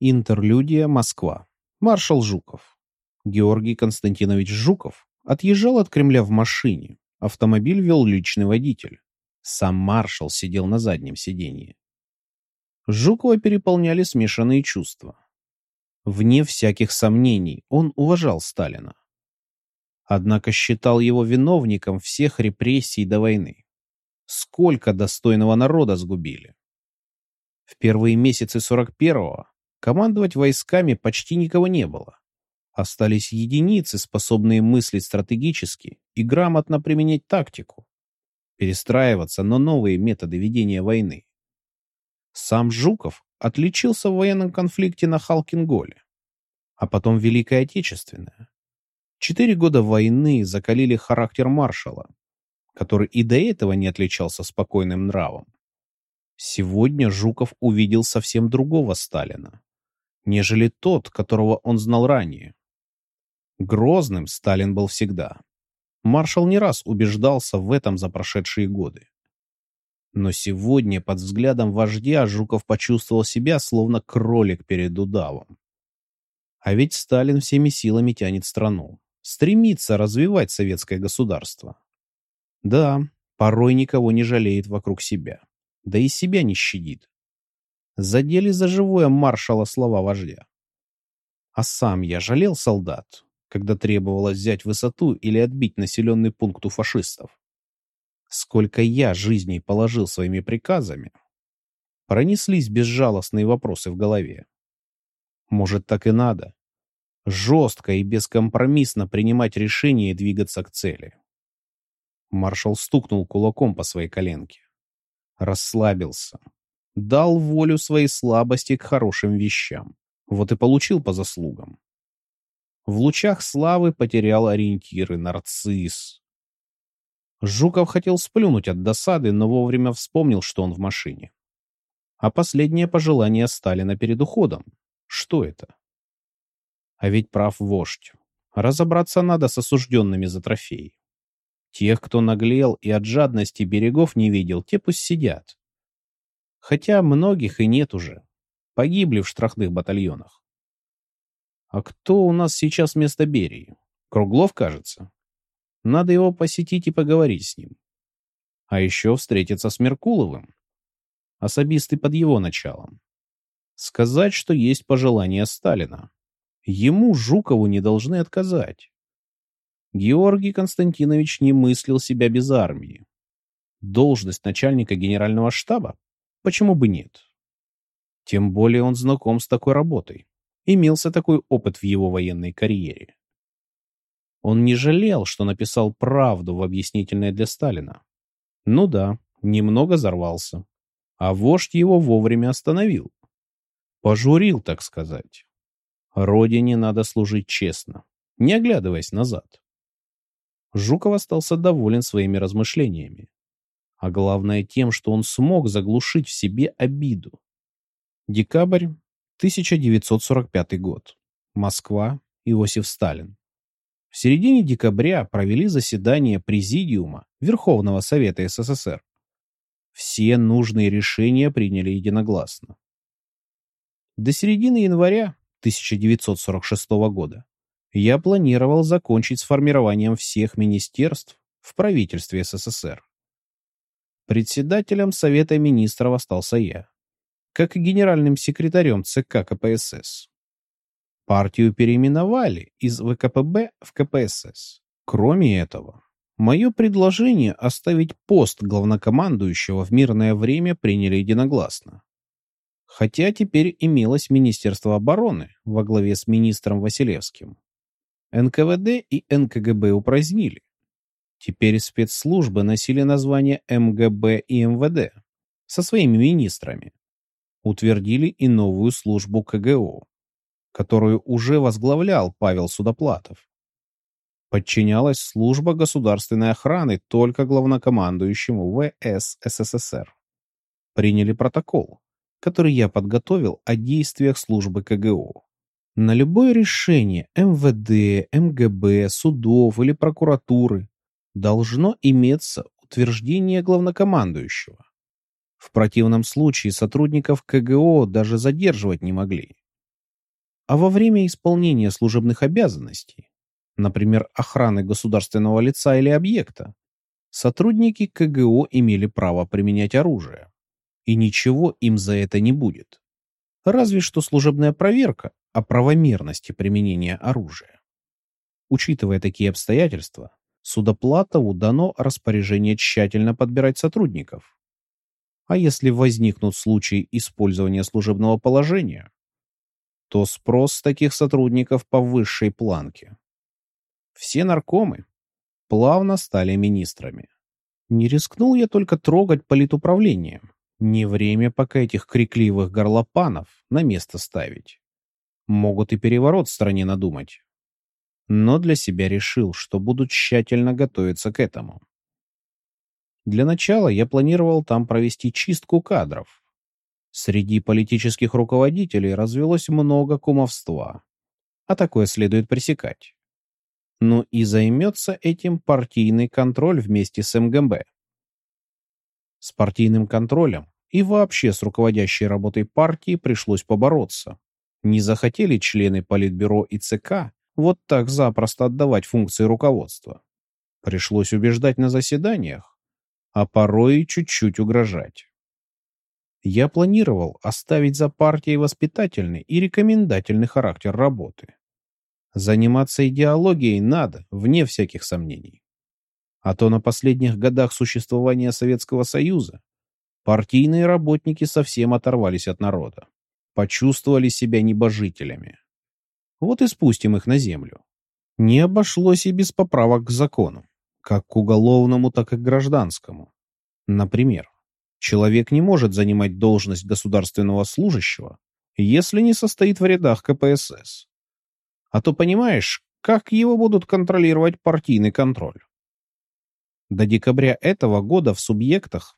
Интерлюдия, Москва. Маршал Жуков. Георгий Константинович Жуков отъезжал от Кремля в машине. Автомобиль вел личный водитель. Сам маршал сидел на заднем сиденье. Жукова переполняли смешанные чувства. Вне всяких сомнений, он уважал Сталина. Однако считал его виновником всех репрессий до войны. Сколько достойного народа сгубили. В первые месяцы 41-го командовать войсками почти никого не было. Остались единицы, способные мыслить стратегически и грамотно применять тактику, перестраиваться на новые методы ведения войны. Сам Жуков отличился в военном конфликте на Халкинголе, а потом Великая Отечественная. Четыре года войны закалили характер маршала, который и до этого не отличался спокойным нравом. Сегодня Жуков увидел совсем другого Сталина, нежели тот, которого он знал ранее. Грозным Сталин был всегда. Маршал не раз убеждался в этом за прошедшие годы. Но сегодня под взглядом вождя Жуков почувствовал себя словно кролик перед удавом. А ведь Сталин всеми силами тянет страну, стремится развивать советское государство. Да, порой никого не жалеет вокруг себя да и себя не щадит. Задели за живое маршала слова вождя. А сам я жалел солдат, когда требовалось взять высоту или отбить населенный пункт у фашистов. Сколько я жизней положил своими приказами, пронеслись безжалостные вопросы в голове. Может, так и надо? Жестко и бескомпромиссно принимать решения и двигаться к цели. Маршал стукнул кулаком по своей коленке расслабился, дал волю своей слабости к хорошим вещам. Вот и получил по заслугам. В лучах славы потерял ориентиры нарцисс. Жуков хотел сплюнуть от досады, но вовремя вспомнил, что он в машине. А последнее пожелание Сталина перед уходом. Что это? А ведь прав вождь. Разобраться надо с осужденными за трофеи. Тех, кто наглел и от жадности берегов не видел, те пусть сидят. Хотя многих и нет уже. Погибли в штрафных батальонах. А кто у нас сейчас вместо Берии? Круглов, кажется. Надо его посетить и поговорить с ним. А еще встретиться с Меркуловым. Особисты под его началом. Сказать, что есть пожелание Сталина. Ему, Жукову, не должны отказать. Георгий Константинович не мыслил себя без армии. Должность начальника генерального штаба? Почему бы нет? Тем более он знаком с такой работой. Имелся такой опыт в его военной карьере. Он не жалел, что написал правду в объяснительное для Сталина. Ну да, немного взорвался. А вождь его вовремя остановил. Пожурил, так сказать. Родине надо служить честно, не оглядываясь назад. Жуков остался доволен своими размышлениями. А главное тем, что он смог заглушить в себе обиду. Декабрь 1945 год. Москва. Иосиф Сталин. В середине декабря провели заседание Президиума Верховного Совета СССР. Все нужные решения приняли единогласно. До середины января 1946 года я планировал закончить с формированием всех министерств в правительстве СССР. Председателем Совета министров остался я, как и генеральным секретарем ЦК КПСС. Партию переименовали из ВКПБ в КПСС. Кроме этого, мое предложение оставить пост главнокомандующего в мирное время приняли единогласно. Хотя теперь имелось Министерство обороны во главе с министром Василевским. НКВД и НКГБ упразднили. Теперь спецслужбы носили название МГБ и МВД со своими министрами. Утвердили и новую службу КГО, которую уже возглавлял Павел Судоплатов. Подчинялась служба государственной охраны только главнокомандующему ВС СССР. Приняли протокол, который я подготовил о действиях службы КГО. На любое решение МВД, МГБ, судов или прокуратуры должно иметься утверждение главнокомандующего. В противном случае сотрудников КГО даже задерживать не могли. А во время исполнения служебных обязанностей, например, охраны государственного лица или объекта, сотрудники КГО имели право применять оружие. И ничего им за это не будет. Разве что служебная проверка о правомерности применения оружия. Учитывая такие обстоятельства, Судоплатову дано распоряжение тщательно подбирать сотрудников. А если возникнут случаи использования служебного положения, то спрос таких сотрудников по высшей планке. Все наркомы плавно стали министрами. Не рискнул я только трогать политуправление. Не время пока этих крикливых горлопанов на место ставить. Могут и переворот в стране надумать. Но для себя решил, что буду тщательно готовиться к этому. Для начала я планировал там провести чистку кадров, Среди политических руководителей развелось много кумовства, а такое следует пресекать. Ну и займется этим партийный контроль вместе с МГБ. С партийным контролем и вообще с руководящей работой партии пришлось побороться. Не захотели члены Политбюро и ЦК вот так запросто отдавать функции руководства. Пришлось убеждать на заседаниях, а порой чуть-чуть угрожать. Я планировал оставить за партией воспитательный и рекомендательный характер работы. Заниматься идеологией надо, вне всяких сомнений. А то на последних годах существования Советского Союза партийные работники совсем оторвались от народа, почувствовали себя небожителями. Вот и спустим их на землю. Не обошлось и без поправок к закону, как к уголовному, так и к гражданскому. Например, Человек не может занимать должность государственного служащего, если не состоит в рядах КПСС. А то понимаешь, как его будут контролировать партийный контроль. До декабря этого года в субъектах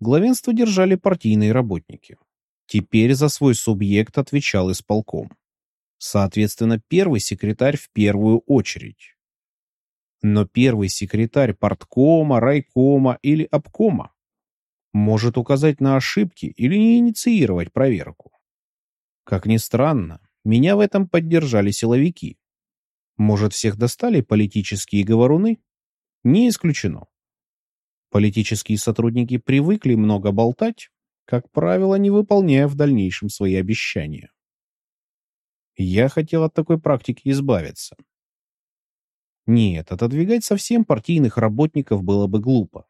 главенство держали партийные работники. Теперь за свой субъект отвечал исполком. Соответственно, первый секретарь в первую очередь. Но первый секретарь парткома, райкома или обкома может указать на ошибки или не инициировать проверку. Как ни странно, меня в этом поддержали силовики. Может, всех достали политические говоруны? Не исключено. Политические сотрудники привыкли много болтать, как правило, не выполняя в дальнейшем свои обещания. Я хотел от такой практики избавиться. Нет, отодвигать совсем партийных работников было бы глупо.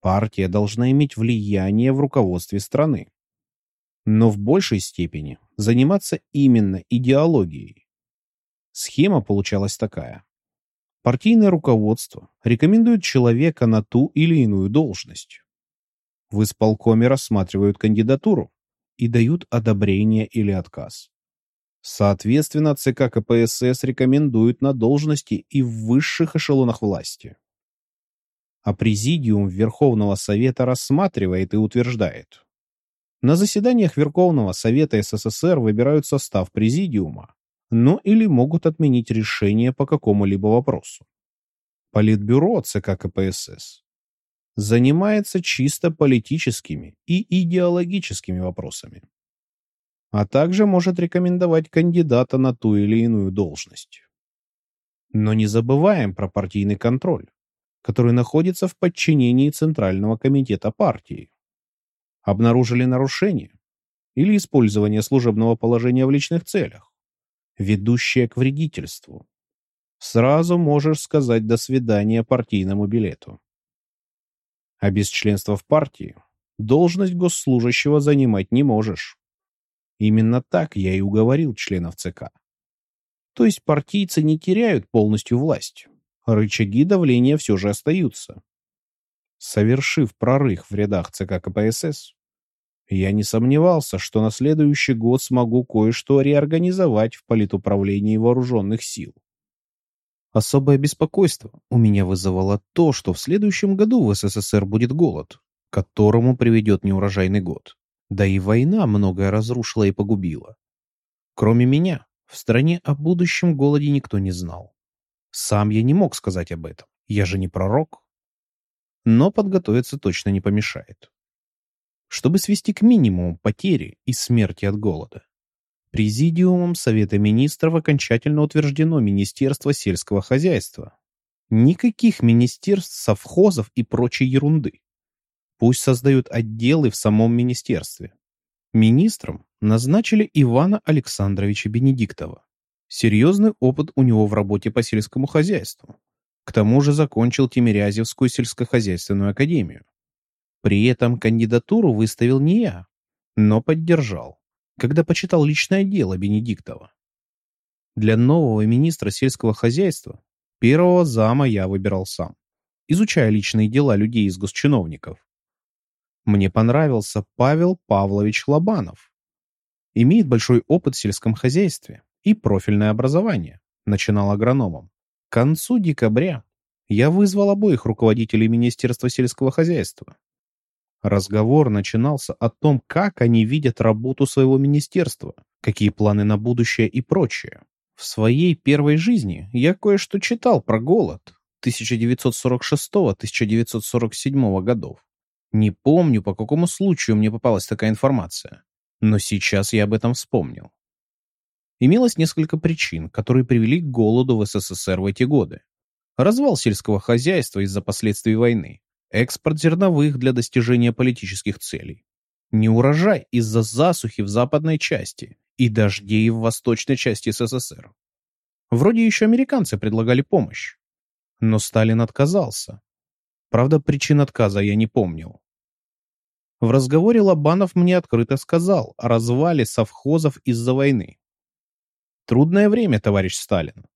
Партия должна иметь влияние в руководстве страны. Но в большей степени заниматься именно идеологией. Схема получалась такая. Партийное руководство рекомендует человека на ту или иную должность. В исполкоме рассматривают кандидатуру и дают одобрение или отказ. Соответственно, ЦК КПСС рекомендуют на должности и в высших эшелонах власти а Президиум Верховного Совета рассматривает и утверждает. На заседаниях Верховного Совета СССР выбирают состав Президиума, но или могут отменить решение по какому-либо вопросу. Политбюро ЦК КПСС занимается чисто политическими и идеологическими вопросами, а также может рекомендовать кандидата на ту или иную должность. Но не забываем про партийный контроль который находится в подчинении Центрального комитета партии. Обнаружили нарушение или использование служебного положения в личных целях, ведущее к вредительству. Сразу можешь сказать «до свидания» партийному билету. А без членства в партии должность госслужащего занимать не можешь. Именно так я и уговорил членов ЦК. То есть партийцы не теряют полностью власть, рычаги давления все же остаются. Совершив прорыв в рядах ЦК КПСС, я не сомневался, что на следующий год смогу кое-что реорганизовать в политуправлении вооруженных сил. Особое беспокойство у меня вызывало то, что в следующем году в СССР будет голод, к которому приведет неурожайный год. Да и война многое разрушила и погубила. Кроме меня, в стране о будущем голоде никто не знал. Сам я не мог сказать об этом. Я же не пророк. Но подготовиться точно не помешает. Чтобы свести к минимуму потери и смерти от голода, Президиумом Совета Министров окончательно утверждено Министерство сельского хозяйства. Никаких министерств, совхозов и прочей ерунды. Пусть создают отделы в самом министерстве. Министром назначили Ивана Александровича Бенедиктова. Серьезный опыт у него в работе по сельскому хозяйству. К тому же закончил Тимирязевскую сельскохозяйственную академию. При этом кандидатуру выставил не я, но поддержал, когда почитал личное дело Бенедиктова. Для нового министра сельского хозяйства первого зама я выбирал сам, изучая личные дела людей из госчиновников. Мне понравился Павел Павлович Лобанов. Имеет большой опыт в сельском хозяйстве и профильное образование, начинал агрономом. К концу декабря я вызвал обоих руководителей Министерства сельского хозяйства Разговор начинался о том, как они видят работу своего министерства, какие планы на будущее и прочее. В своей первой жизни я кое-что читал про голод 1946-1947 годов. Не помню, по какому случаю мне попалась такая информация, но сейчас я об этом вспомнил. Имелось несколько причин, которые привели к голоду в СССР в эти годы. Развал сельского хозяйства из-за последствий войны, экспорт зерновых для достижения политических целей, неурожай из-за засухи в западной части и дождей в восточной части СССР. Вроде еще американцы предлагали помощь, но Сталин отказался. Правда, причин отказа я не помнил. В разговоре Лобанов мне открыто сказал о развале совхозов из-за войны. Трудное время, товарищ Сталин.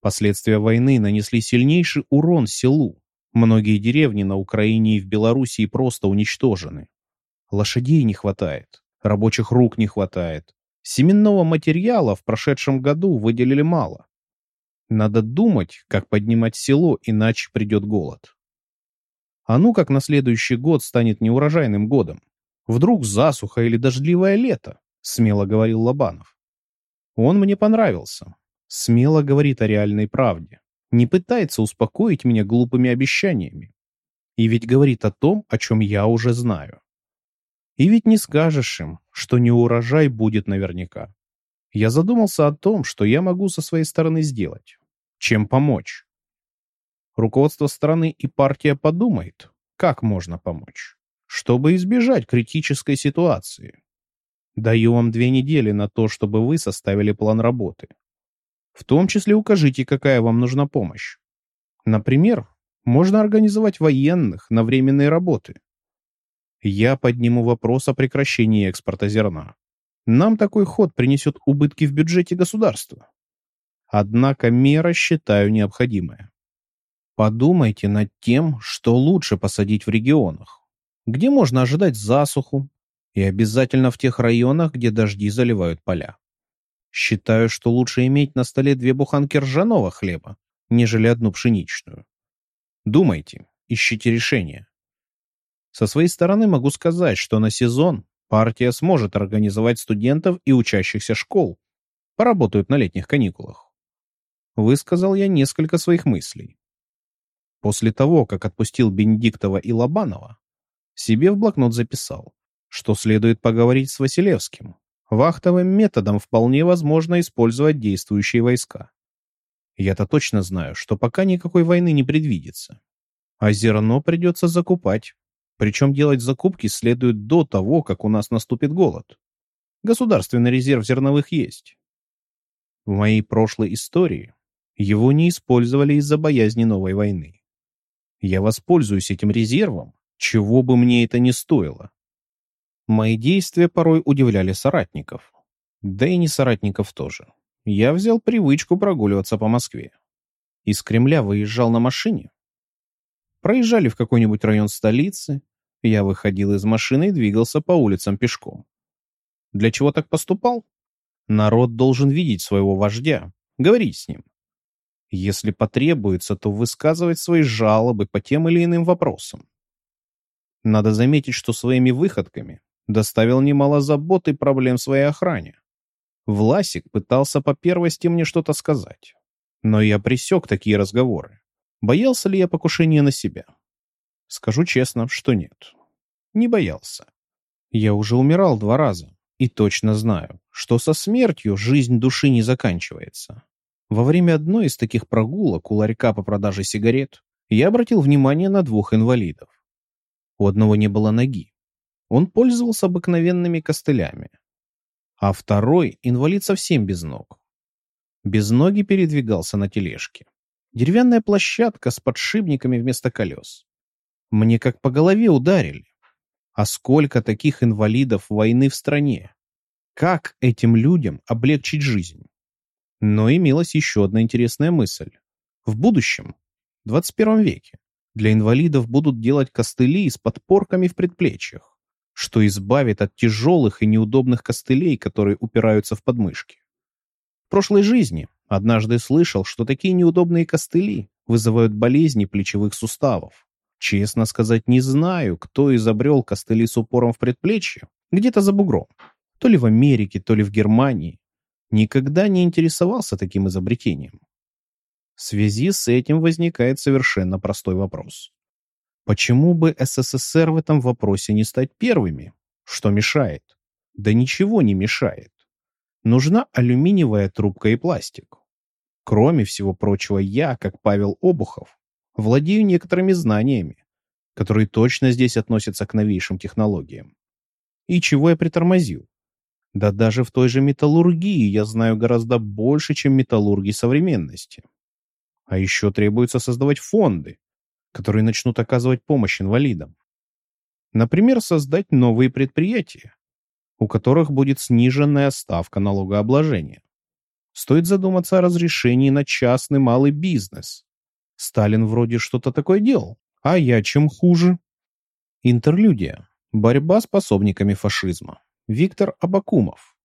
Последствия войны нанесли сильнейший урон селу, Многие деревни на Украине и в Белоруссии просто уничтожены. Лошадей не хватает, рабочих рук не хватает. Семенного материала в прошедшем году выделили мало. Надо думать, как поднимать село, иначе придет голод. А ну как на следующий год станет неурожайным годом? Вдруг засуха или дождливое лето? Смело говорил Лобанов. Он мне понравился. Смело говорит о реальной правде не пытается успокоить меня глупыми обещаниями. И ведь говорит о том, о чем я уже знаю. И ведь не скажешь им, что не урожай будет наверняка. Я задумался о том, что я могу со своей стороны сделать. Чем помочь? Руководство страны и партия подумает, как можно помочь, чтобы избежать критической ситуации. Даю вам две недели на то, чтобы вы составили план работы. В том числе укажите, какая вам нужна помощь. Например, можно организовать военных на временные работы. Я подниму вопрос о прекращении экспорта зерна. Нам такой ход принесет убытки в бюджете государства. Однако мера считаю необходимая. Подумайте над тем, что лучше посадить в регионах, где можно ожидать засуху, и обязательно в тех районах, где дожди заливают поля. Считаю, что лучше иметь на столе две буханки ржаного хлеба, нежели одну пшеничную. Думайте, ищите решение. Со своей стороны могу сказать, что на сезон партия сможет организовать студентов и учащихся школ, поработают на летних каникулах. Высказал я несколько своих мыслей. После того, как отпустил Бенедиктова и Лобанова, себе в блокнот записал, что следует поговорить с Василевским, Вахтовым методом вполне возможно использовать действующие войска. Я-то точно знаю, что пока никакой войны не предвидится. А зерно придется закупать. Причем делать закупки следует до того, как у нас наступит голод. Государственный резерв зерновых есть. В моей прошлой истории его не использовали из-за боязни новой войны. Я воспользуюсь этим резервом, чего бы мне это ни стоило. Мои действия порой удивляли соратников. Да и не соратников тоже. Я взял привычку прогуливаться по Москве. Из Кремля выезжал на машине. Проезжали в какой-нибудь район столицы. Я выходил из машины и двигался по улицам пешком. Для чего так поступал? Народ должен видеть своего вождя, говорить с ним. Если потребуется, то высказывать свои жалобы по тем или иным вопросам. Надо заметить, что своими выходками доставил немало забот и проблем своей охране. Власик пытался по первости мне что-то сказать. Но я пресек такие разговоры. Боялся ли я покушения на себя? Скажу честно, что нет. Не боялся. Я уже умирал два раза, И точно знаю, что со смертью жизнь души не заканчивается. Во время одной из таких прогулок у ларька по продаже сигарет я обратил внимание на двух инвалидов. У одного не было ноги. Он пользовался обыкновенными костылями. А второй — инвалид совсем без ног. Без ноги передвигался на тележке. Деревянная площадка с подшипниками вместо колес. Мне как по голове ударили. А сколько таких инвалидов войны в стране? Как этим людям облегчить жизнь? Но имелась еще одна интересная мысль. В будущем, в 21 веке, для инвалидов будут делать костыли с подпорками в предплечьях, что избавит от тяжелых и неудобных костылей, которые упираются в подмышки. В прошлой жизни однажды слышал, что такие неудобные костыли вызывают болезни плечевых суставов. Честно сказать, не знаю, кто изобрел костыли с упором в предплечье, где-то за бугром. То ли в Америке, то ли в Германии. Никогда не интересовался таким изобретением. В связи с этим возникает совершенно простой вопрос. Почему бы СССР в этом вопросе не стать первыми? Что мешает? Да ничего не мешает. Нужна алюминиевая трубка и пластик. Кроме всего прочего, я, как Павел Обухов, владею некоторыми знаниями, которые точно здесь относятся к новейшим технологиям. И чего я притормозил? Да даже в той же металлургии я знаю гораздо больше, чем металлурги современности. А еще требуется создавать фонды, которые начнут оказывать помощь инвалидам. Например, создать новые предприятия, у которых будет сниженная ставка налогообложения. Стоит задуматься о разрешении на частный малый бизнес, Сталин вроде что-то такое делал. А я чем хуже? Интерлюдия. Борьба с пособниками фашизма. Виктор Абакумов.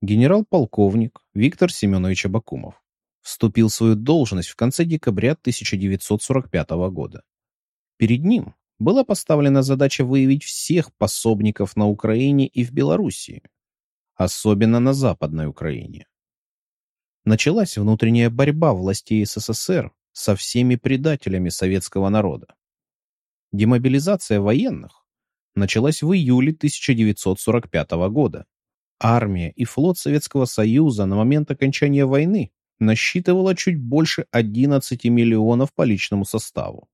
Генерал-полковник Виктор Семенович Абакумов. Вступил в свою должность в конце декабря 1945 года. Перед ним была поставлена задача выявить всех пособников на Украине и в Белоруссии, особенно на Западной Украине. Началась внутренняя борьба властей СССР со всеми предателями советского народа. Демобилизация военных началась в июле 1945 года. Армия и флот Советского Союза на момент окончания войны насчитывала чуть больше 11 миллионов по личному составу.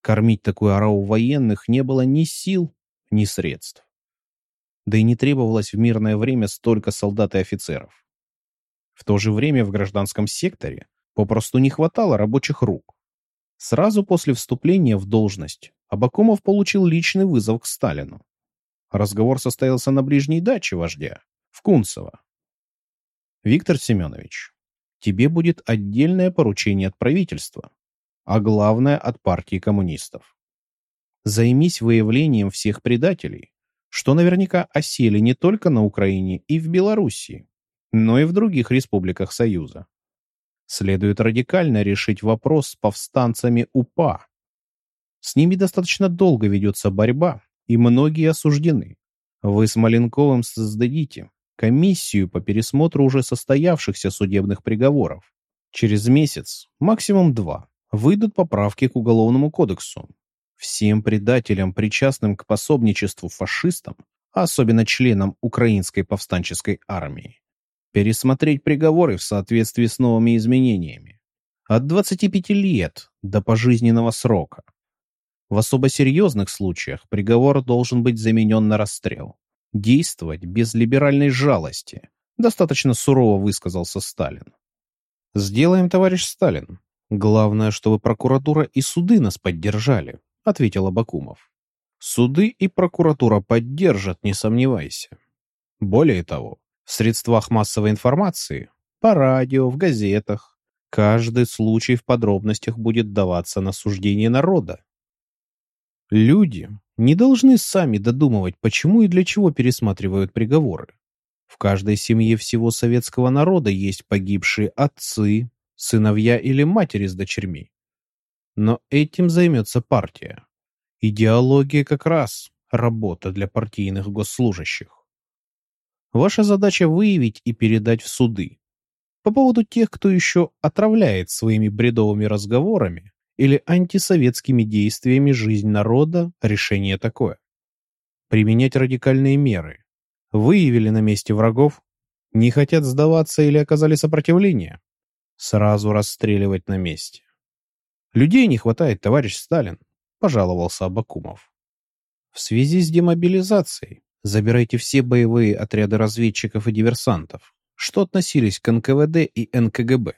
Кормить такую ораву военных не было ни сил, ни средств. Да и не требовалось в мирное время столько солдат и офицеров. В то же время в гражданском секторе Попросту не хватало рабочих рук. Сразу после вступления в должность Абакумов получил личный вызов к Сталину. Разговор состоялся на ближней даче вождя, в Кунцево. «Виктор Семенович, тебе будет отдельное поручение от правительства, а главное от партии коммунистов. Займись выявлением всех предателей, что наверняка осели не только на Украине и в Белоруссии, но и в других республиках Союза следует радикально решить вопрос с повстанцами УПА. С ними достаточно долго ведется борьба, и многие осуждены. Вы с Маленковым создадите комиссию по пересмотру уже состоявшихся судебных приговоров. Через месяц, максимум два, выйдут поправки к Уголовному кодексу. Всем предателям, причастным к пособничеству фашистам, особенно членам Украинской повстанческой армии, пересмотреть приговоры в соответствии с новыми изменениями. От 25 лет до пожизненного срока. В особо серьезных случаях приговор должен быть заменен на расстрел. Действовать без либеральной жалости. Достаточно сурово высказался Сталин. «Сделаем, товарищ Сталин. Главное, чтобы прокуратура и суды нас поддержали», — ответил Абакумов. «Суды и прокуратура поддержат, не сомневайся. Более того, в средствах массовой информации, по радио, в газетах. Каждый случай в подробностях будет даваться на суждение народа. Люди не должны сами додумывать, почему и для чего пересматривают приговоры. В каждой семье всего советского народа есть погибшие отцы, сыновья или матери с дочерьми. Но этим займется партия. Идеология как раз работа для партийных госслужащих. Ваша задача выявить и передать в суды. По поводу тех, кто еще отравляет своими бредовыми разговорами или антисоветскими действиями жизнь народа, решение такое. Применять радикальные меры. Выявили на месте врагов? Не хотят сдаваться или оказали сопротивление? Сразу расстреливать на месте. Людей не хватает, товарищ Сталин, пожаловался Абакумов. В связи с демобилизацией забирайте все боевые отряды разведчиков и диверсантов, что относились к НКВД и НКГБ.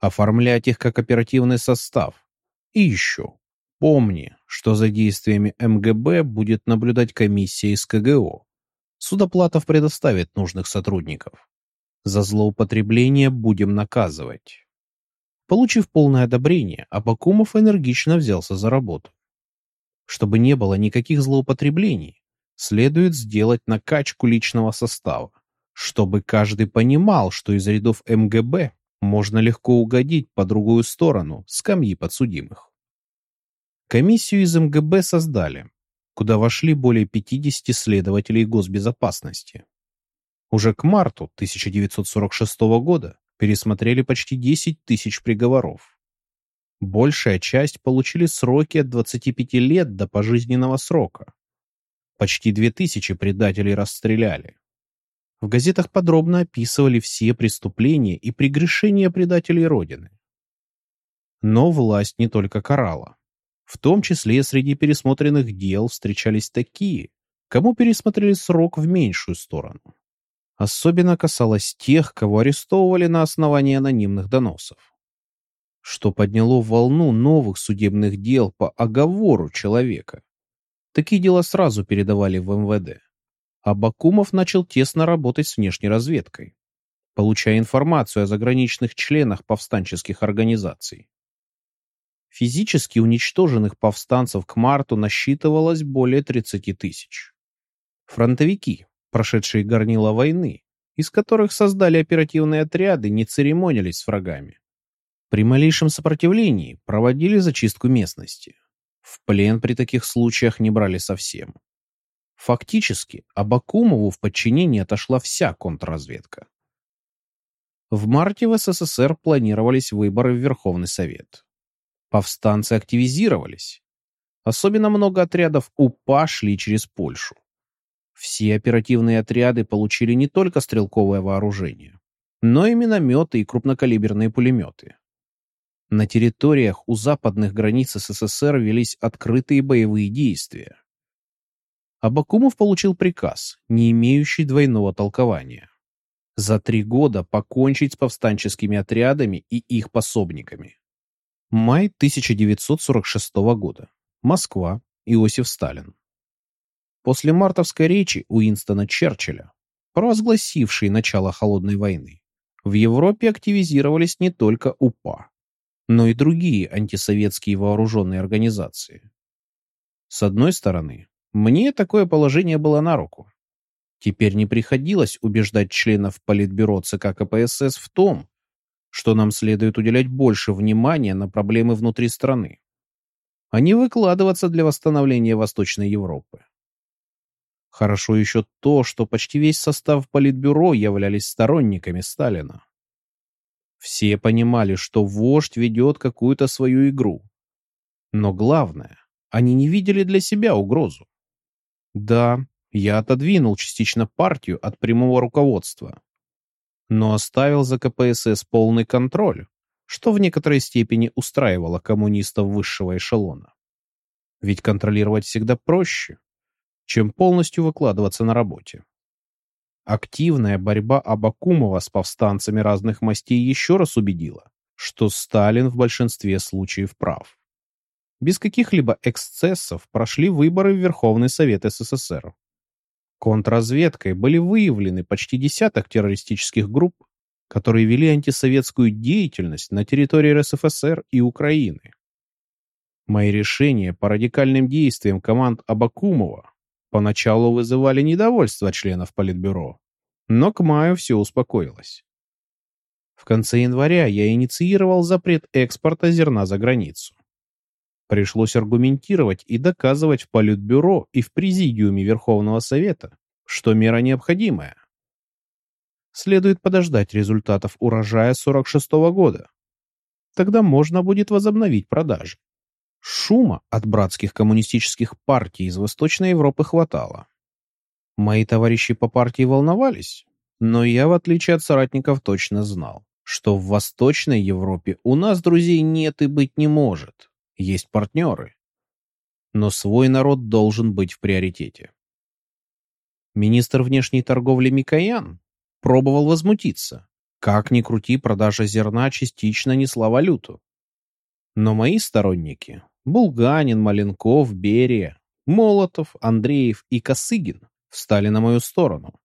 Оформлять их как оперативный состав. И еще. Помни, что за действиями МГБ будет наблюдать комиссия из КГО. Судоплатов предоставит нужных сотрудников. За злоупотребление будем наказывать. Получив полное одобрение, Абакумов энергично взялся за работу. Чтобы не было никаких злоупотреблений, следует сделать накачку личного состава, чтобы каждый понимал, что из рядов МГБ можно легко угодить по другую сторону скамьи подсудимых. Комиссию из МГБ создали, куда вошли более 50 следователей госбезопасности. Уже к марту 1946 года пересмотрели почти 10 тысяч приговоров. Большая часть получили сроки от 25 лет до пожизненного срока. Почти 2000 предателей расстреляли. В газетах подробно описывали все преступления и прегрешения предателей Родины. Но власть не только карала. В том числе среди пересмотренных дел встречались такие, кому пересмотрели срок в меньшую сторону. Особенно касалось тех, кого арестовывали на основании анонимных доносов. Что подняло волну новых судебных дел по оговору человека. Такие дела сразу передавали в МВД. А Бакумов начал тесно работать с внешней разведкой, получая информацию о заграничных членах повстанческих организаций. Физически уничтоженных повстанцев к марту насчитывалось более 30 тысяч. Фронтовики, прошедшие горнила войны, из которых создали оперативные отряды, не церемонились с врагами. При малейшем сопротивлении проводили зачистку местности. В плен при таких случаях не брали совсем. Фактически, Абакумову в подчинении отошла вся контрразведка. В марте в СССР планировались выборы в Верховный Совет. Повстанцы активизировались. Особенно много отрядов УПА шли через Польшу. Все оперативные отряды получили не только стрелковое вооружение, но и минометы и крупнокалиберные пулеметы. На территориях у западных границ СССР велись открытые боевые действия. Абакумов получил приказ, не имеющий двойного толкования. За три года покончить с повстанческими отрядами и их пособниками. Май 1946 года. Москва. Иосиф Сталин. После мартовской речи Уинстона Черчилля, провозгласившей начало Холодной войны, в Европе активизировались не только УПА, но и другие антисоветские вооруженные организации. С одной стороны, мне такое положение было на руку. Теперь не приходилось убеждать членов Политбюро ЦК КПСС в том, что нам следует уделять больше внимания на проблемы внутри страны, а не выкладываться для восстановления Восточной Европы. Хорошо еще то, что почти весь состав Политбюро являлись сторонниками Сталина. Все понимали, что вождь ведет какую-то свою игру. Но главное, они не видели для себя угрозу. Да, я отодвинул частично партию от прямого руководства, но оставил за КПСС полный контроль, что в некоторой степени устраивало коммунистов высшего эшелона. Ведь контролировать всегда проще, чем полностью выкладываться на работе. Активная борьба Абакумова с повстанцами разных мастей еще раз убедила, что Сталин в большинстве случаев прав. Без каких-либо эксцессов прошли выборы в Верховный Совет СССР. Контрразведкой были выявлены почти десяток террористических групп, которые вели антисоветскую деятельность на территории РСФСР и Украины. Мои решения по радикальным действиям команд Абакумова поначалу вызывали недовольство членов Политбюро, но к маю все успокоилось. В конце января я инициировал запрет экспорта зерна за границу. Пришлось аргументировать и доказывать в Политбюро и в Президиуме Верховного Совета, что мера необходимая. Следует подождать результатов урожая 46 -го года. Тогда можно будет возобновить продажи. Шума от братских коммунистических партий из Восточной Европы хватало. Мои товарищи по партии волновались, но я, в отличие от соратников, точно знал, что в Восточной Европе у нас друзей нет и быть не может. Есть партнеры. Но свой народ должен быть в приоритете. Министр внешней торговли Микоян пробовал возмутиться. Как ни крути, продажа зерна частично несла валюту. Но мои сторонники – Булганин, Маленков, Берия, Молотов, Андреев и Косыгин – встали на мою сторону.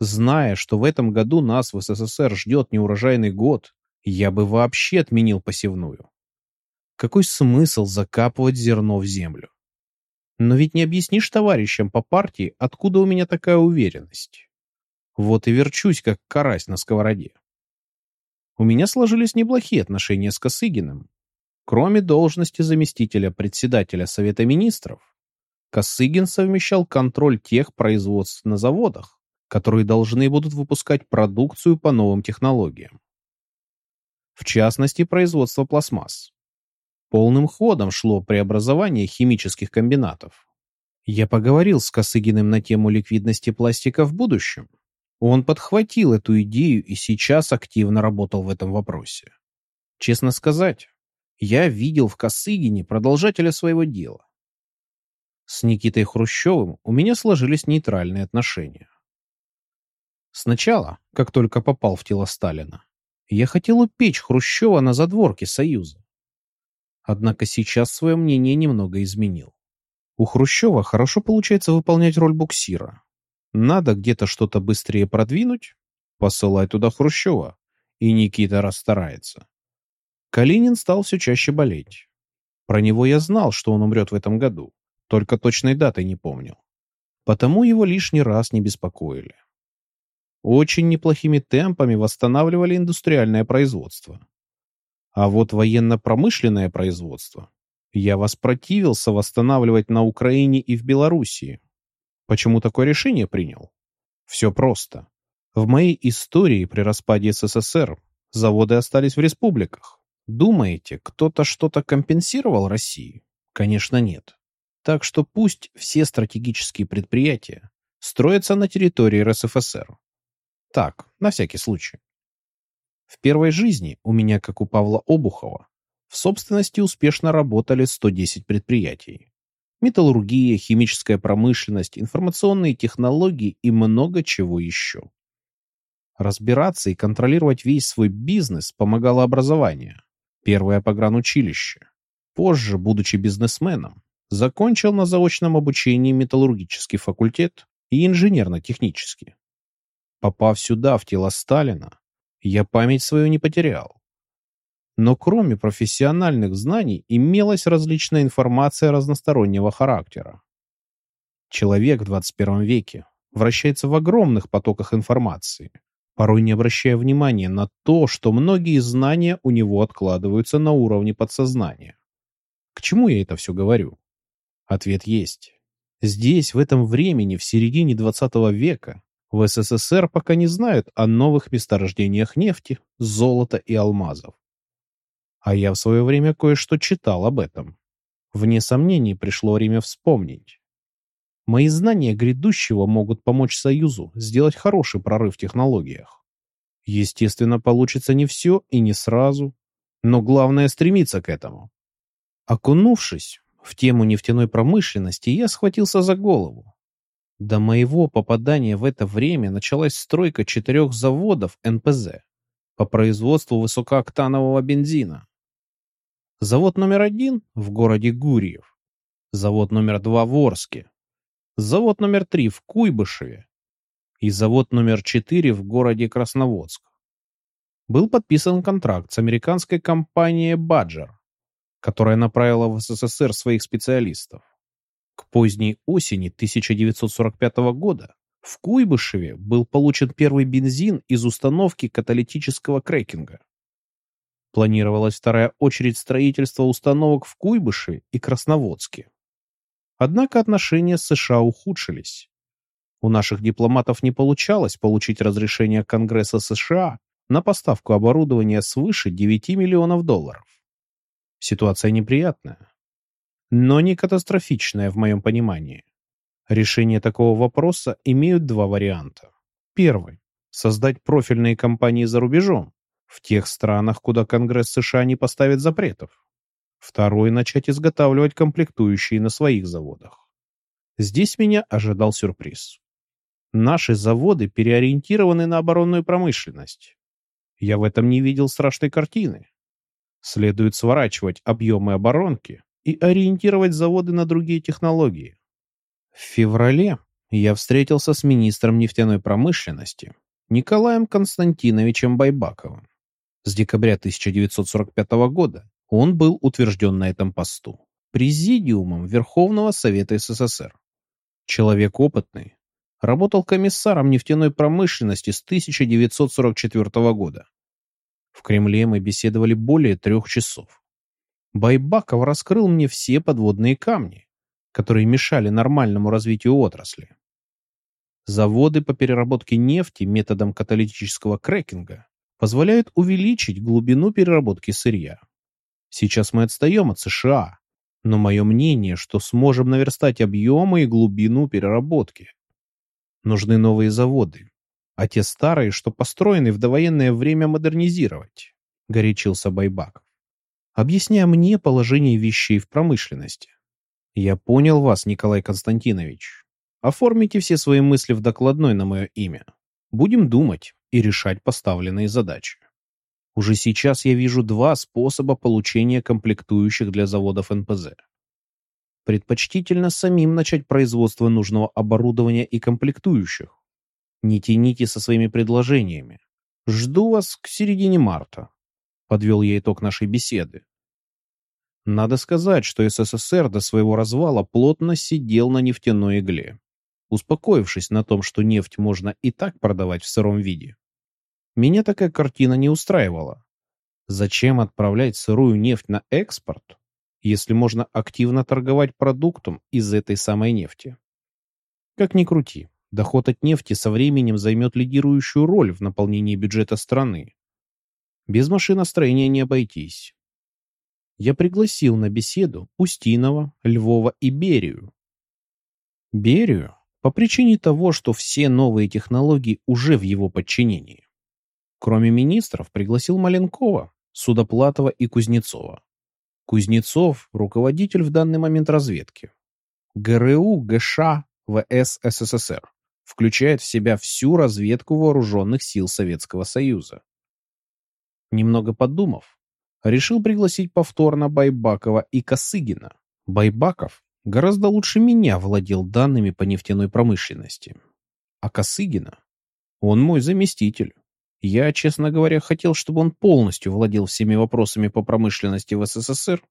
Зная, что в этом году нас в СССР ждет неурожайный год, я бы вообще отменил посевную. Какой смысл закапывать зерно в землю? Но ведь не объяснишь товарищам по партии, откуда у меня такая уверенность. Вот и верчусь, как карась на сковороде. У меня сложились неплохие отношения с Косыгиным. Кроме должности заместителя председателя Совета Министров, Косыгин совмещал контроль тех производств на заводах, которые должны будут выпускать продукцию по новым технологиям. В частности, производство пластмасс. Полным ходом шло преобразование химических комбинатов. Я поговорил с Косыгиным на тему ликвидности пластика в будущем. Он подхватил эту идею и сейчас активно работал в этом вопросе. Честно сказать, я видел в Косыгине продолжателя своего дела. С Никитой Хрущевым у меня сложились нейтральные отношения. Сначала, как только попал в тело Сталина, я хотел упечь Хрущева на задворке Союза. Однако сейчас свое мнение немного изменил. У Хрущева хорошо получается выполнять роль буксира. Надо где-то что-то быстрее продвинуть, посылай туда Хрущева, и Никита расстарается. Калинин стал все чаще болеть. Про него я знал, что он умрет в этом году, только точной даты не помнил. Потому его лишний раз не беспокоили. Очень неплохими темпами восстанавливали индустриальное производство. А вот военно-промышленное производство я воспротивился восстанавливать на Украине и в Белоруссии. Почему такое решение принял? Все просто. В моей истории при распаде СССР заводы остались в республиках. Думаете, кто-то что-то компенсировал России? Конечно, нет. Так что пусть все стратегические предприятия строятся на территории РСФСР. Так, на всякий случай. В первой жизни у меня, как у Павла Обухова, в собственности успешно работали 110 предприятий. Металлургия, химическая промышленность, информационные технологии и много чего еще. Разбираться и контролировать весь свой бизнес помогало образование. Первое погранучилище. Позже, будучи бизнесменом, закончил на заочном обучении металлургический факультет и инженерно-технический. Попав сюда, в тело Сталина, я память свою не потерял. Но кроме профессиональных знаний имелась различная информация разностороннего характера. Человек в 21 веке вращается в огромных потоках информации, порой не обращая внимания на то, что многие знания у него откладываются на уровне подсознания. К чему я это все говорю? Ответ есть. Здесь, в этом времени, в середине 20 века, в СССР пока не знают о новых месторождениях нефти, золота и алмазов. А я в свое время кое-что читал об этом. Вне сомнений пришло время вспомнить. Мои знания грядущего могут помочь Союзу сделать хороший прорыв в технологиях. Естественно, получится не все и не сразу, но главное стремиться к этому. Окунувшись в тему нефтяной промышленности, я схватился за голову. До моего попадания в это время началась стройка четырех заводов НПЗ по производству высокооктанового бензина. Завод номер один в городе Гурьев, завод номер два в Орске, завод номер три в Куйбышеве и завод номер четыре в городе Красноводск. Был подписан контракт с американской компанией «Баджер», которая направила в СССР своих специалистов. К поздней осени 1945 года в Куйбышеве был получен первый бензин из установки каталитического крекинга. Планировалась вторая очередь строительства установок в Куйбышеве и Красноводске. Однако отношения с США ухудшились. У наших дипломатов не получалось получить разрешение Конгресса США на поставку оборудования свыше 9 миллионов долларов. Ситуация неприятная но не катастрофичная в моем понимании. Решение такого вопроса имеют два варианта. Первый – создать профильные компании за рубежом, в тех странах, куда Конгресс США не поставит запретов. Второй – начать изготавливать комплектующие на своих заводах. Здесь меня ожидал сюрприз. Наши заводы переориентированы на оборонную промышленность. Я в этом не видел страшной картины. Следует сворачивать объемы оборонки и ориентировать заводы на другие технологии. В феврале я встретился с министром нефтяной промышленности Николаем Константиновичем Байбаковым. С декабря 1945 года он был утвержден на этом посту Президиумом Верховного Совета СССР. Человек опытный, работал комиссаром нефтяной промышленности с 1944 года. В Кремле мы беседовали более трех часов. Байбаков раскрыл мне все подводные камни, которые мешали нормальному развитию отрасли. Заводы по переработке нефти методом каталитического крекинга позволяют увеличить глубину переработки сырья. Сейчас мы отстаем от США, но мое мнение, что сможем наверстать объемы и глубину переработки. Нужны новые заводы, а те старые, что построены в довоенное время, модернизировать, горячился Байбаков. Объясняя мне положение вещей в промышленности. Я понял вас, Николай Константинович. Оформите все свои мысли в докладной на мое имя. Будем думать и решать поставленные задачи. Уже сейчас я вижу два способа получения комплектующих для заводов НПЗ. Предпочтительно самим начать производство нужного оборудования и комплектующих. Не тяните со своими предложениями. Жду вас к середине марта. Подвел я итог нашей беседы. Надо сказать, что СССР до своего развала плотно сидел на нефтяной игле, успокоившись на том, что нефть можно и так продавать в сыром виде. Меня такая картина не устраивала. Зачем отправлять сырую нефть на экспорт, если можно активно торговать продуктом из этой самой нефти? Как ни крути, доход от нефти со временем займет лидирующую роль в наполнении бюджета страны. Без машиностроения не обойтись. Я пригласил на беседу Устинова, Львова и Берию. Берию по причине того, что все новые технологии уже в его подчинении. Кроме министров, пригласил Маленкова, Судоплатова и Кузнецова. Кузнецов – руководитель в данный момент разведки. ГРУ ГШ ВС СССР включает в себя всю разведку вооруженных сил Советского Союза. Немного подумав, решил пригласить повторно Байбакова и Косыгина. Байбаков гораздо лучше меня владел данными по нефтяной промышленности. А Косыгина? Он мой заместитель. Я, честно говоря, хотел, чтобы он полностью владел всеми вопросами по промышленности в СССР,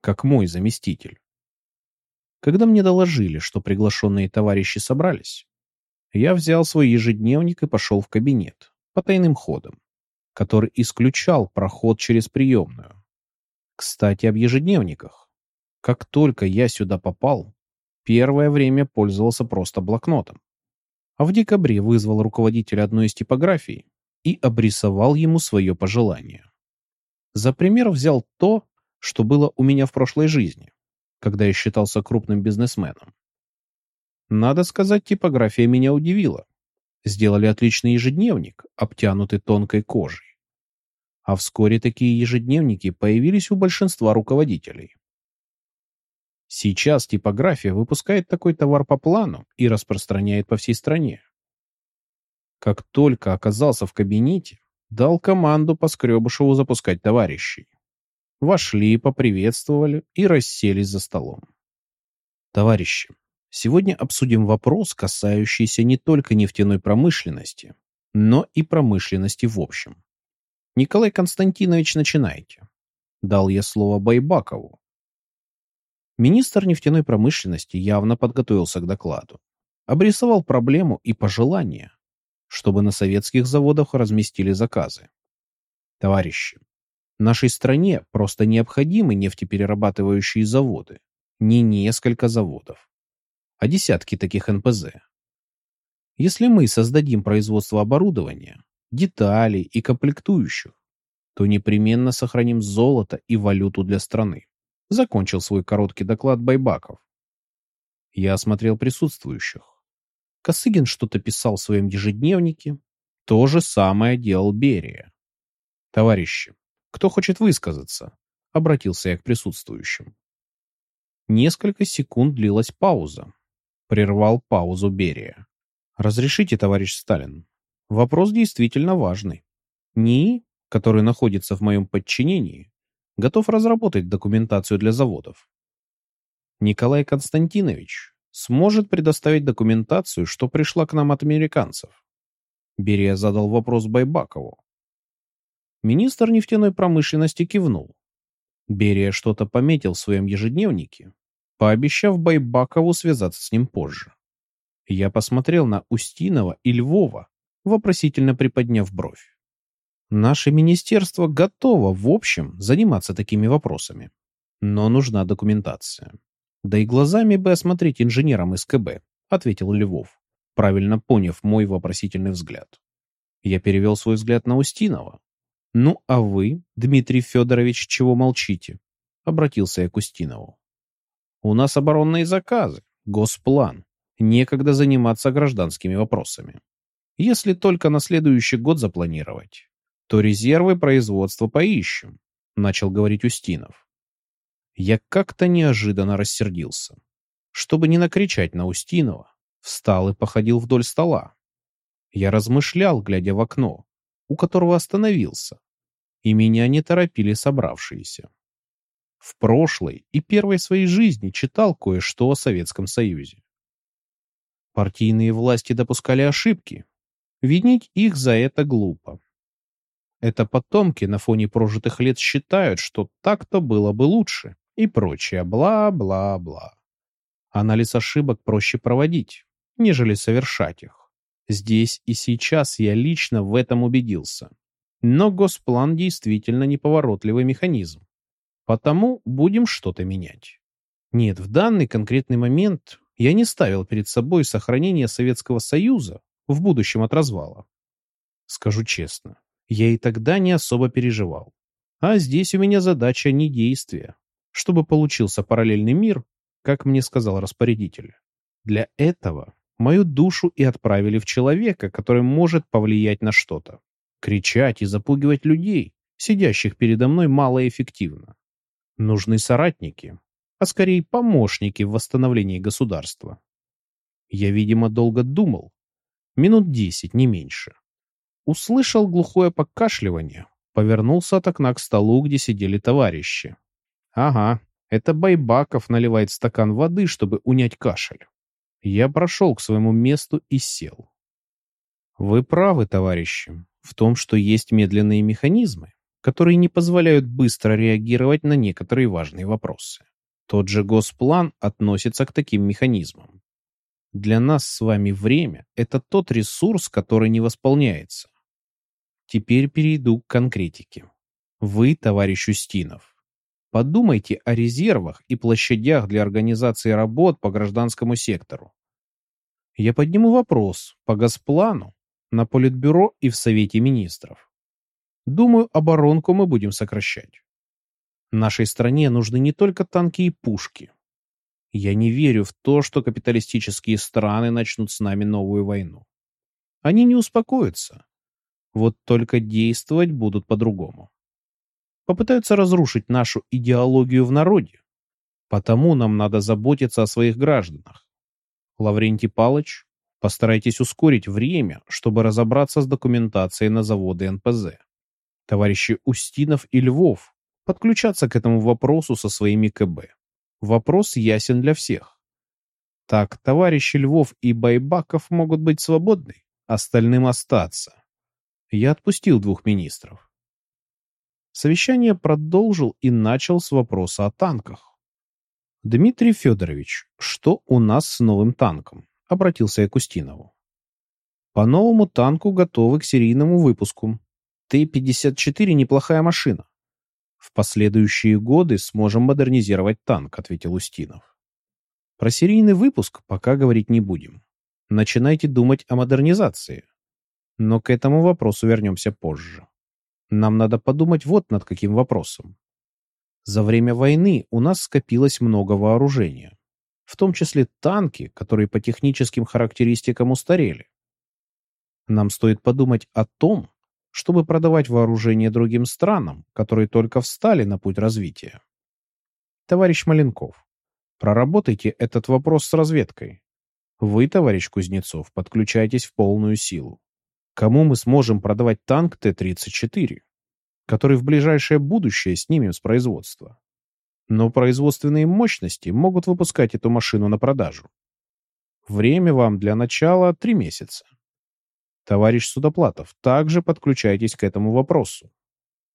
как мой заместитель. Когда мне доложили, что приглашенные товарищи собрались, я взял свой ежедневник и пошел в кабинет по тайным ходам, который исключал проход через приемную. Кстати, об ежедневниках. Как только я сюда попал, первое время пользовался просто блокнотом. А в декабре вызвал руководителя одной из типографий и обрисовал ему свое пожелание. За пример взял то, что было у меня в прошлой жизни, когда я считался крупным бизнесменом. Надо сказать, типография меня удивила. Сделали отличный ежедневник, обтянутый тонкой кожей. А вскоре такие ежедневники появились у большинства руководителей. Сейчас типография выпускает такой товар по плану и распространяет по всей стране. Как только оказался в кабинете, дал команду по Скребышеву запускать товарищей. Вошли, поприветствовали и расселись за столом. Товарищи, сегодня обсудим вопрос, касающийся не только нефтяной промышленности, но и промышленности в общем. Николай Константинович, начинайте. Дал я слово Байбакову. Министр нефтяной промышленности явно подготовился к докладу. Обрисовал проблему и пожелания, чтобы на советских заводах разместили заказы. Товарищи, нашей стране просто необходимы нефтеперерабатывающие заводы. Не несколько заводов, а десятки таких НПЗ. Если мы создадим производство оборудования, деталей и комплектующих, то непременно сохраним золото и валюту для страны. Закончил свой короткий доклад Байбаков. Я осмотрел присутствующих. Косыгин что-то писал в своем ежедневнике. То же самое делал Берия. «Товарищи, кто хочет высказаться?» — обратился я к присутствующим. Несколько секунд длилась пауза. Прервал паузу Берия. «Разрешите, товарищ Сталин. Вопрос действительно важный. НИИ, который находится в моем подчинении, готов разработать документацию для заводов. Николай Константинович сможет предоставить документацию, что пришла к нам от американцев. Берия задал вопрос Байбакову. Министр нефтяной промышленности кивнул. Берия что-то пометил в своем ежедневнике, пообещав Байбакову связаться с ним позже. Я посмотрел на Устинова и Львова, вопросительно приподняв бровь. Наше министерство готово, в общем, заниматься такими вопросами. Но нужна документация. Да и глазами бы осмотреть инженерам СКБ, ответил Львов, правильно поняв мой вопросительный взгляд. Я перевел свой взгляд на Устинова. «Ну, а вы, Дмитрий Федорович, чего молчите?» Обратился я к Устинову. «У нас оборонные заказы, госплан. Некогда заниматься гражданскими вопросами. Если только на следующий год запланировать, то резервы производства поищем», начал говорить Устинов. Я как-то неожиданно рассердился. Чтобы не накричать на Устинова, встал и походил вдоль стола. Я размышлял, глядя в окно, у которого остановился, и меня не торопили собравшиеся. В прошлой и первой своей жизни читал кое-что о Советском Союзе. Партийные власти допускали ошибки. Винить их за это глупо. Это потомки на фоне прожитых лет считают, что так-то было бы лучше и прочее бла-бла-бла. Анализ ошибок проще проводить, нежели совершать их. Здесь и сейчас я лично в этом убедился. Но госплан действительно неповоротливый механизм. Потому будем что-то менять. Нет, в данный конкретный момент я не ставил перед собой сохранение Советского Союза в будущем от развала. Скажу честно, я и тогда не особо переживал. А здесь у меня задача не действия, чтобы получился параллельный мир, как мне сказал распорядитель. Для этого мою душу и отправили в человека, который может повлиять на что-то. Кричать и запугивать людей, сидящих передо мной, малоэффективно. Нужны соратники, а скорее помощники в восстановлении государства. Я, видимо, долго думал. Минут десять, не меньше. Услышал глухое покашливание, повернулся от окна к столу, где сидели товарищи. Ага, это Байбаков наливает стакан воды, чтобы унять кашель. Я прошел к своему месту и сел. Вы правы, товарищи, в том, что есть медленные механизмы, которые не позволяют быстро реагировать на некоторые важные вопросы. Тот же госплан относится к таким механизмам. Для нас с вами время – это тот ресурс, который не восполняется. Теперь перейду к конкретике. Вы, товарищ Устинов, Подумайте о резервах и площадях для организации работ по гражданскому сектору. Я подниму вопрос по Госплану на Политбюро и в Совете Министров. Думаю, оборонку мы будем сокращать. Нашей стране нужны не только танки и пушки. Я не верю в то, что капиталистические страны начнут с нами новую войну. Они не успокоятся. Вот только действовать будут по-другому попытаются разрушить нашу идеологию в народе. Потому нам надо заботиться о своих гражданах. Лаврентий Палыч, постарайтесь ускорить время, чтобы разобраться с документацией на заводы НПЗ. Товарищи Устинов и Львов подключаться к этому вопросу со своими КБ. Вопрос ясен для всех. Так, товарищи Львов и Байбаков могут быть свободны, остальным остаться. Я отпустил двух министров. Совещание продолжил и начал с вопроса о танках. «Дмитрий Федорович, что у нас с новым танком?» — обратился я к Устинову. «По новому танку готовы к серийному выпуску. Т-54 — неплохая машина. В последующие годы сможем модернизировать танк», — ответил Устинов. «Про серийный выпуск пока говорить не будем. Начинайте думать о модернизации. Но к этому вопросу вернемся позже. Нам надо подумать вот над каким вопросом. За время войны у нас скопилось много вооружения. в том числе танки, которые по техническим характеристикам устарели. Нам стоит подумать о том, чтобы продавать вооружение другим странам, которые только встали на путь развития. Товарищ Маленков, проработайте этот вопрос с разведкой. Вы, товарищ Кузнецов, подключайтесь в полную силу. Кому мы сможем продавать танк Т-34, который в ближайшее будущее снимем с производства? Но производственные мощности могут выпускать эту машину на продажу. Время вам для начала три месяца. Товарищ Судоплатов, также подключайтесь к этому вопросу.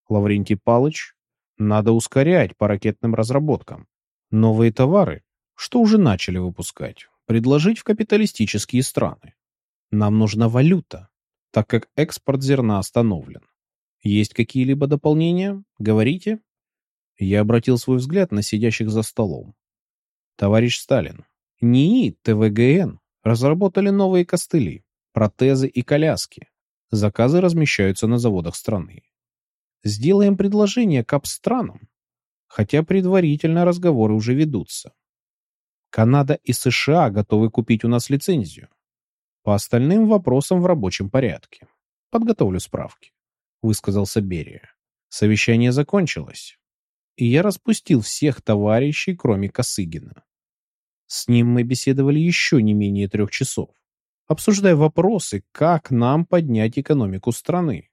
Лаврентий Палыч, надо ускорять по ракетным разработкам. Новые товары, что уже начали выпускать, предложить в капиталистические страны. Нам нужна валюта, так как экспорт зерна остановлен. Есть какие-либо дополнения? Говорите. Я обратил свой взгляд на сидящих за столом. Товарищ Сталин, НИИ ТВГН разработали новые костыли протезы и коляски. Заказы размещаются на заводах страны. Сделаем предложение капстранам, хотя предварительно разговоры уже ведутся. Канада и США готовы купить у нас лицензию. По остальным вопросам в рабочем порядке. Подготовлю справки, высказался Берия. Совещание закончилось, и я распустил всех товарищей, кроме Косыгина. С ним мы беседовали еще не менее трех часов обсуждая вопросы, как нам поднять экономику страны.